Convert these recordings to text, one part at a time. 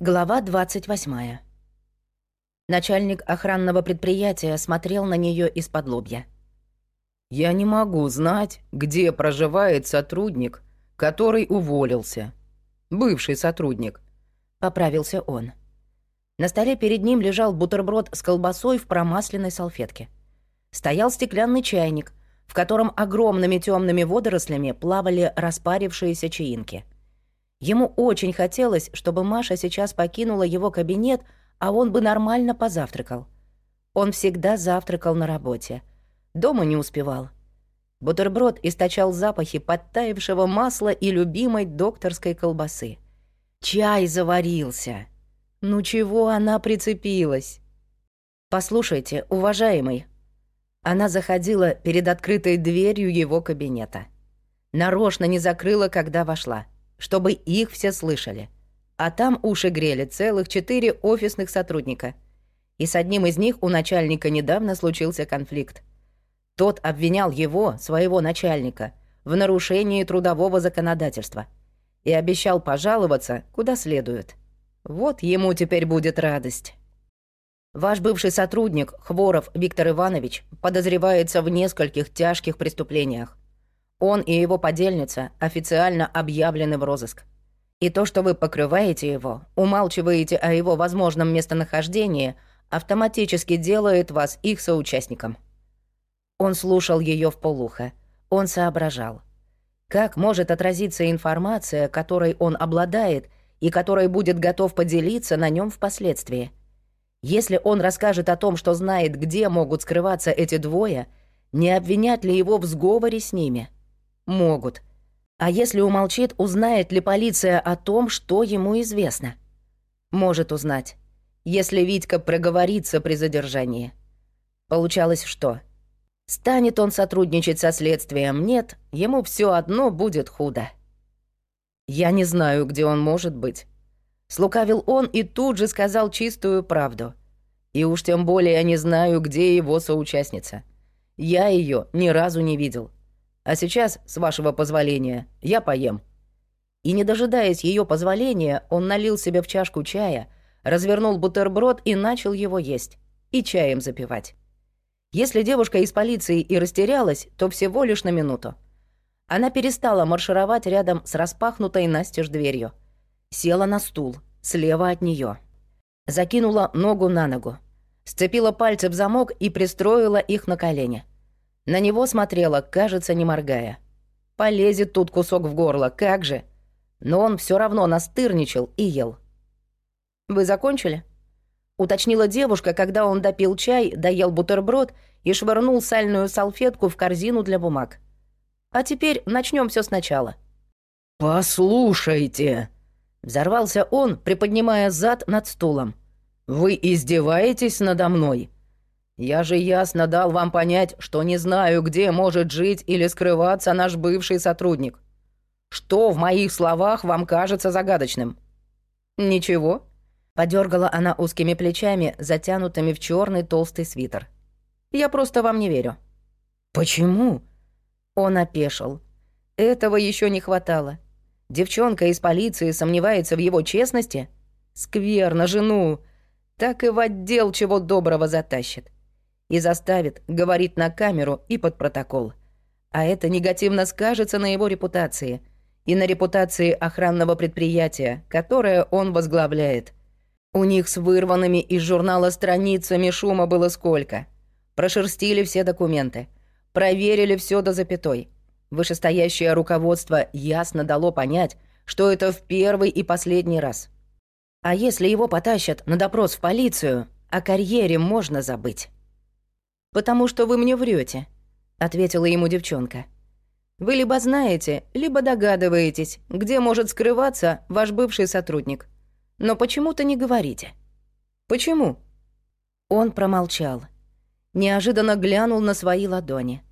Глава 28. Начальник охранного предприятия смотрел на нее из-под лобья. «Я не могу знать, где проживает сотрудник, который уволился. Бывший сотрудник», — поправился он. На столе перед ним лежал бутерброд с колбасой в промасленной салфетке. Стоял стеклянный чайник, в котором огромными темными водорослями плавали распарившиеся чаинки — Ему очень хотелось, чтобы Маша сейчас покинула его кабинет, а он бы нормально позавтракал. Он всегда завтракал на работе. Дома не успевал. Бутерброд источал запахи подтаявшего масла и любимой докторской колбасы. Чай заварился. Ну чего она прицепилась? «Послушайте, уважаемый». Она заходила перед открытой дверью его кабинета. Нарочно не закрыла, когда вошла чтобы их все слышали. А там уши грели целых четыре офисных сотрудника. И с одним из них у начальника недавно случился конфликт. Тот обвинял его, своего начальника, в нарушении трудового законодательства и обещал пожаловаться куда следует. Вот ему теперь будет радость. Ваш бывший сотрудник, Хворов Виктор Иванович, подозревается в нескольких тяжких преступлениях. Он и его подельница официально объявлены в розыск. И то, что вы покрываете его, умалчиваете о его возможном местонахождении, автоматически делает вас их соучастником. Он слушал ее в полухо. Он соображал. Как может отразиться информация, которой он обладает и которой будет готов поделиться на нем впоследствии? Если он расскажет о том, что знает, где могут скрываться эти двое, не обвинят ли его в сговоре с ними? Могут. А если умолчит, узнает ли полиция о том, что ему известно? Может узнать. Если Витька проговорится при задержании. Получалось что? Станет он сотрудничать со следствием, нет, ему все одно будет худо. Я не знаю, где он может быть. Слукавил он и тут же сказал чистую правду. И уж тем более я не знаю, где его соучастница. Я ее ни разу не видел. А сейчас, с вашего позволения, я поем». И не дожидаясь ее позволения, он налил себе в чашку чая, развернул бутерброд и начал его есть. И чаем запивать. Если девушка из полиции и растерялась, то всего лишь на минуту. Она перестала маршировать рядом с распахнутой настежь дверью. Села на стул, слева от нее, Закинула ногу на ногу. Сцепила пальцы в замок и пристроила их на колени. На него смотрела, кажется, не моргая. Полезет тут кусок в горло, как же. Но он все равно настырничал и ел. «Вы закончили?» Уточнила девушка, когда он допил чай, доел бутерброд и швырнул сальную салфетку в корзину для бумаг. «А теперь начнем все сначала». «Послушайте!» Взорвался он, приподнимая зад над стулом. «Вы издеваетесь надо мной?» Я же ясно дал вам понять, что не знаю, где может жить или скрываться наш бывший сотрудник. Что в моих словах вам кажется загадочным? Ничего. Подергала она узкими плечами, затянутыми в черный толстый свитер. Я просто вам не верю. Почему? Он опешил. Этого еще не хватало. Девчонка из полиции сомневается в его честности? Скверно жену. Так и в отдел чего доброго затащит и заставит говорить на камеру и под протокол. А это негативно скажется на его репутации и на репутации охранного предприятия, которое он возглавляет. У них с вырванными из журнала страницами шума было сколько. Прошерстили все документы, проверили все до запятой. Вышестоящее руководство ясно дало понять, что это в первый и последний раз. А если его потащат на допрос в полицию, о карьере можно забыть. «Потому что вы мне врете, ответила ему девчонка. «Вы либо знаете, либо догадываетесь, где может скрываться ваш бывший сотрудник. Но почему-то не говорите. Почему?» Он промолчал. Неожиданно глянул на свои ладони.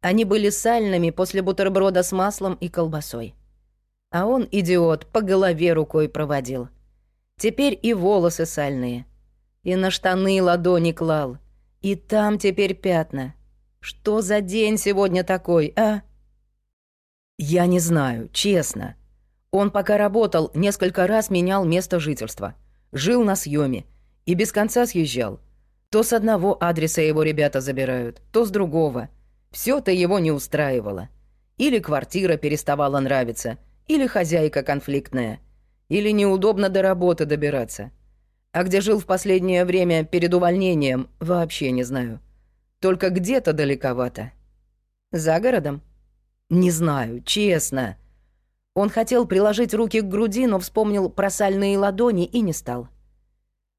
Они были сальными после бутерброда с маслом и колбасой. А он, идиот, по голове рукой проводил. Теперь и волосы сальные. И на штаны ладони клал. И там теперь пятна. Что за день сегодня такой, а? Я не знаю, честно. Он пока работал, несколько раз менял место жительства. Жил на съеме и без конца съезжал. То с одного адреса его ребята забирают, то с другого. все то его не устраивало. Или квартира переставала нравиться, или хозяйка конфликтная, или неудобно до работы добираться. А где жил в последнее время перед увольнением, вообще не знаю. Только где-то далековато. За городом? Не знаю, честно. Он хотел приложить руки к груди, но вспомнил про сальные ладони и не стал.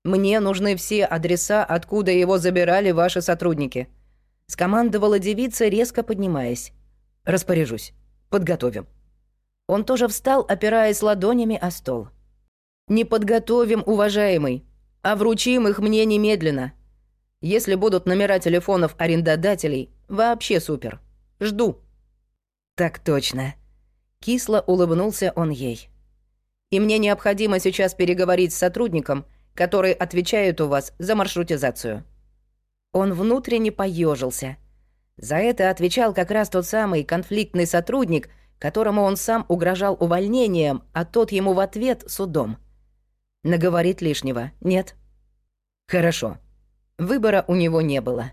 «Мне нужны все адреса, откуда его забирали ваши сотрудники», — скомандовала девица, резко поднимаясь. «Распоряжусь. Подготовим». Он тоже встал, опираясь ладонями о стол. «Не подготовим, уважаемый, а вручим их мне немедленно. Если будут номера телефонов арендодателей, вообще супер. Жду». «Так точно», Кисло улыбнулся он ей. «И мне необходимо сейчас переговорить с сотрудником, который отвечает у вас за маршрутизацию». Он внутренне поежился. За это отвечал как раз тот самый конфликтный сотрудник, которому он сам угрожал увольнением, а тот ему в ответ судом. Наговорит лишнего, нет? Хорошо. Выбора у него не было.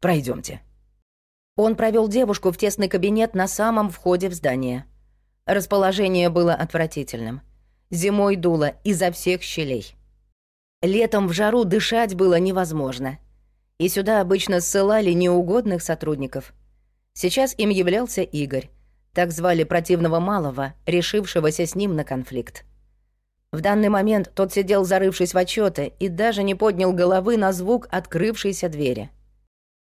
Пройдемте. Он провел девушку в тесный кабинет на самом входе в здание. Расположение было отвратительным. Зимой дуло изо всех щелей. Летом в жару дышать было невозможно. И сюда обычно ссылали неугодных сотрудников. Сейчас им являлся Игорь. Так звали противного малого, решившегося с ним на конфликт. В данный момент тот сидел, зарывшись в отчеты, и даже не поднял головы на звук открывшейся двери.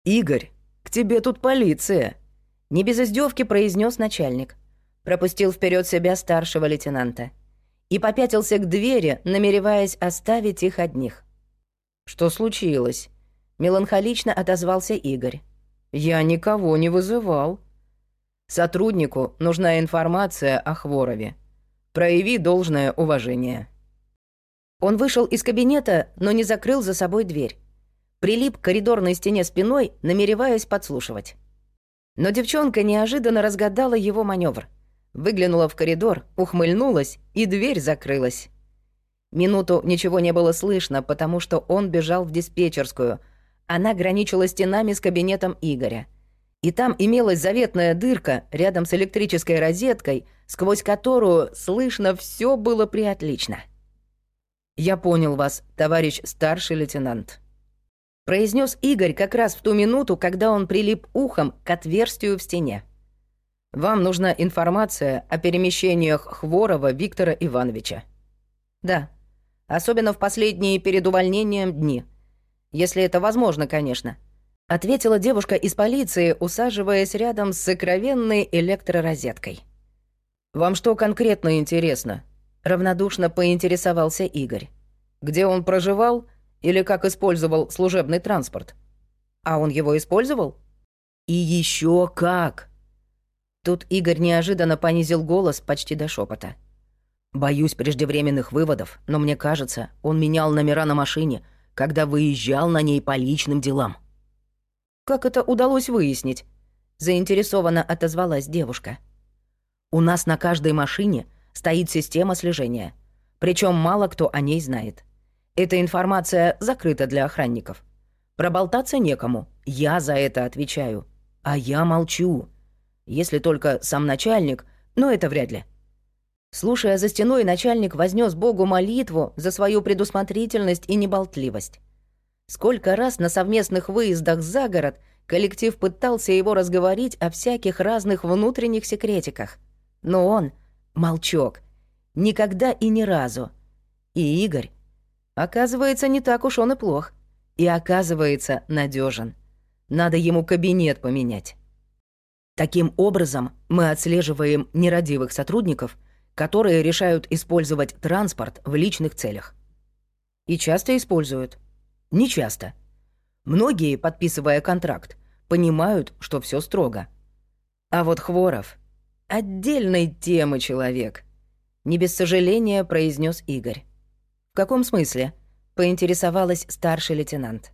«Игорь, к тебе тут полиция!» Не без издевки произнес начальник пропустил вперед себя старшего лейтенанта и попятился к двери, намереваясь оставить их одних. «Что случилось?» — меланхолично отозвался Игорь. «Я никого не вызывал. Сотруднику нужна информация о Хворове. Прояви должное уважение». Он вышел из кабинета, но не закрыл за собой дверь. Прилип к коридорной стене спиной, намереваясь подслушивать. Но девчонка неожиданно разгадала его маневр — Выглянула в коридор, ухмыльнулась, и дверь закрылась. Минуту ничего не было слышно, потому что он бежал в диспетчерскую. Она граничила стенами с кабинетом Игоря. И там имелась заветная дырка рядом с электрической розеткой, сквозь которую слышно все было приотлично. «Я понял вас, товарищ старший лейтенант», — произнес Игорь как раз в ту минуту, когда он прилип ухом к отверстию в стене. Вам нужна информация о перемещениях Хворова Виктора Ивановича. Да. Особенно в последние перед увольнением дни. Если это возможно, конечно. Ответила девушка из полиции, усаживаясь рядом с сокровенной электророзеткой. «Вам что конкретно интересно?» Равнодушно поинтересовался Игорь. «Где он проживал или как использовал служебный транспорт?» «А он его использовал?» «И еще как!» Тут Игорь неожиданно понизил голос почти до шепота. «Боюсь преждевременных выводов, но мне кажется, он менял номера на машине, когда выезжал на ней по личным делам». «Как это удалось выяснить?» — заинтересованно отозвалась девушка. «У нас на каждой машине стоит система слежения. Причем мало кто о ней знает. Эта информация закрыта для охранников. Проболтаться некому, я за это отвечаю. А я молчу. Если только сам начальник, но это вряд ли. Слушая за стеной, начальник вознес Богу молитву за свою предусмотрительность и неболтливость. Сколько раз на совместных выездах за город коллектив пытался его разговорить о всяких разных внутренних секретиках. Но он — молчок. Никогда и ни разу. И Игорь. Оказывается, не так уж он и плох. И оказывается, надежен. Надо ему кабинет поменять. Таким образом, мы отслеживаем нерадивых сотрудников, которые решают использовать транспорт в личных целях. И часто используют. Не часто. Многие, подписывая контракт, понимают, что все строго. А вот Хворов — отдельной темы человек. Не без сожаления произнес Игорь. В каком смысле? Поинтересовалась старший лейтенант.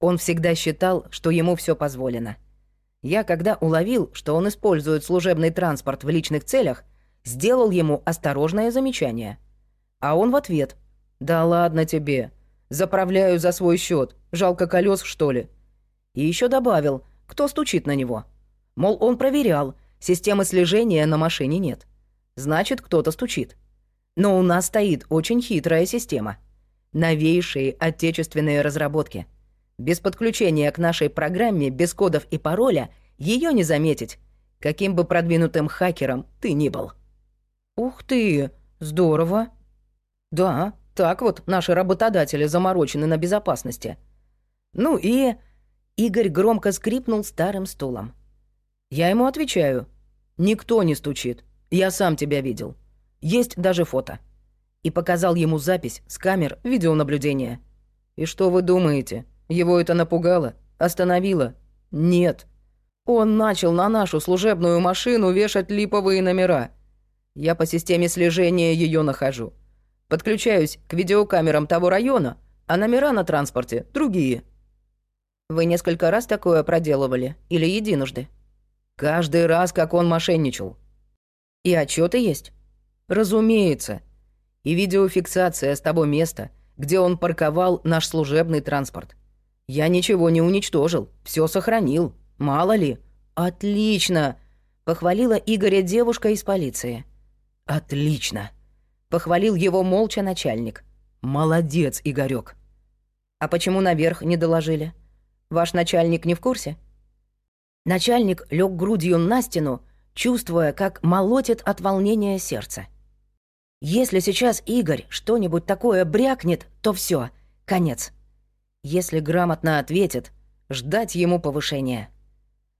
Он всегда считал, что ему все позволено — я, когда уловил, что он использует служебный транспорт в личных целях, сделал ему осторожное замечание. А он в ответ. «Да ладно тебе. Заправляю за свой счет. Жалко колес, что ли?» И еще добавил, кто стучит на него. Мол, он проверял, системы слежения на машине нет. Значит, кто-то стучит. Но у нас стоит очень хитрая система. Новейшие отечественные разработки. Без подключения к нашей программе, без кодов и пароля, ее не заметить, каким бы продвинутым хакером ты ни был. Ух ты, здорово. Да, так вот наши работодатели заморочены на безопасности. Ну и... Игорь громко скрипнул старым стулом. Я ему отвечаю. Никто не стучит. Я сам тебя видел. Есть даже фото. И показал ему запись с камер видеонаблюдения. И что вы думаете? Его это напугало? Остановило? Нет. Он начал на нашу служебную машину вешать липовые номера. Я по системе слежения ее нахожу. Подключаюсь к видеокамерам того района, а номера на транспорте другие. Вы несколько раз такое проделывали или единожды? Каждый раз, как он мошенничал. И отчеты есть? Разумеется. И видеофиксация с того места, где он парковал наш служебный транспорт. Я ничего не уничтожил, все сохранил. Мало ли. Отлично, похвалила Игоря девушка из полиции. Отлично, похвалил его молча начальник. Молодец, Игорек. А почему наверх не доложили? Ваш начальник не в курсе? Начальник лег грудью на стену, чувствуя, как молотит от волнения сердце. Если сейчас Игорь что-нибудь такое брякнет, то все, конец. Если грамотно ответит, ждать ему повышения.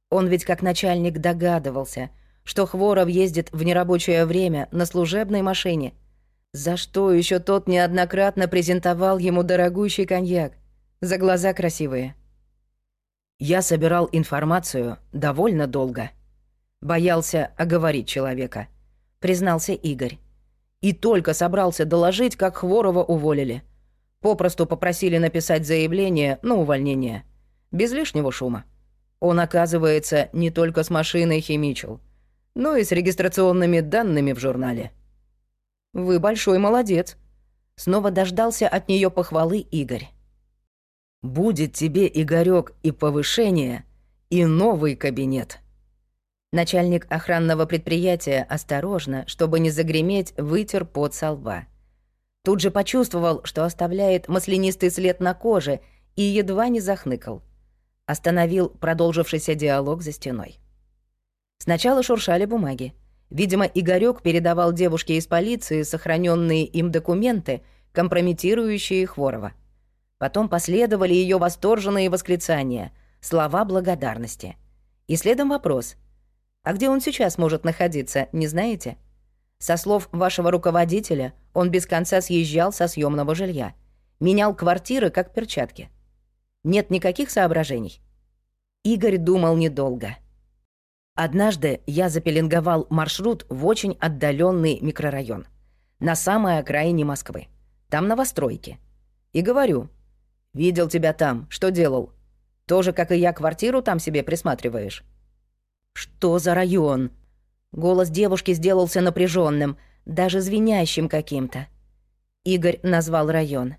Он ведь как начальник догадывался, что Хворов ездит в нерабочее время на служебной машине. За что еще тот неоднократно презентовал ему дорогущий коньяк? За глаза красивые. Я собирал информацию довольно долго. Боялся оговорить человека, признался Игорь. И только собрался доложить, как Хворова уволили. Попросту попросили написать заявление на увольнение. Без лишнего шума. Он, оказывается, не только с машиной химичил, но и с регистрационными данными в журнале. «Вы большой молодец», — снова дождался от нее похвалы Игорь. Будет тебе, Игорёк, и повышение, и новый кабинет. Начальник охранного предприятия осторожно, чтобы не загреметь, вытер пот со лба. Тут же почувствовал, что оставляет маслянистый след на коже и едва не захныкал. Остановил продолжившийся диалог за стеной. Сначала шуршали бумаги. Видимо, Игорёк передавал девушке из полиции сохраненные им документы, компрометирующие Хворова. Потом последовали ее восторженные восклицания, слова благодарности. И следом вопрос. «А где он сейчас может находиться, не знаете?» Со слов вашего руководителя, он без конца съезжал со съемного жилья. Менял квартиры, как перчатки. Нет никаких соображений. Игорь думал недолго. Однажды я запеленговал маршрут в очень отдаленный микрорайон. На самой окраине Москвы. Там новостройки. И говорю, Видел тебя там. Что делал? Тоже, как и я, квартиру там себе присматриваешь?» «Что за район?» Голос девушки сделался напряженным, даже звенящим каким-то. Игорь назвал район.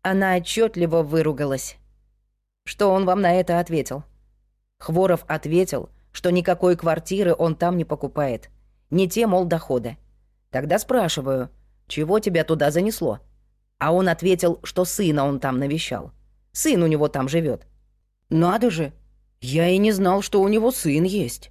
Она отчетливо выругалась. Что он вам на это ответил? Хворов ответил, что никакой квартиры он там не покупает. Не те, мол, доходы. Тогда спрашиваю, чего тебя туда занесло? А он ответил, что сына он там навещал. Сын у него там живет. Надо же, я и не знал, что у него сын есть.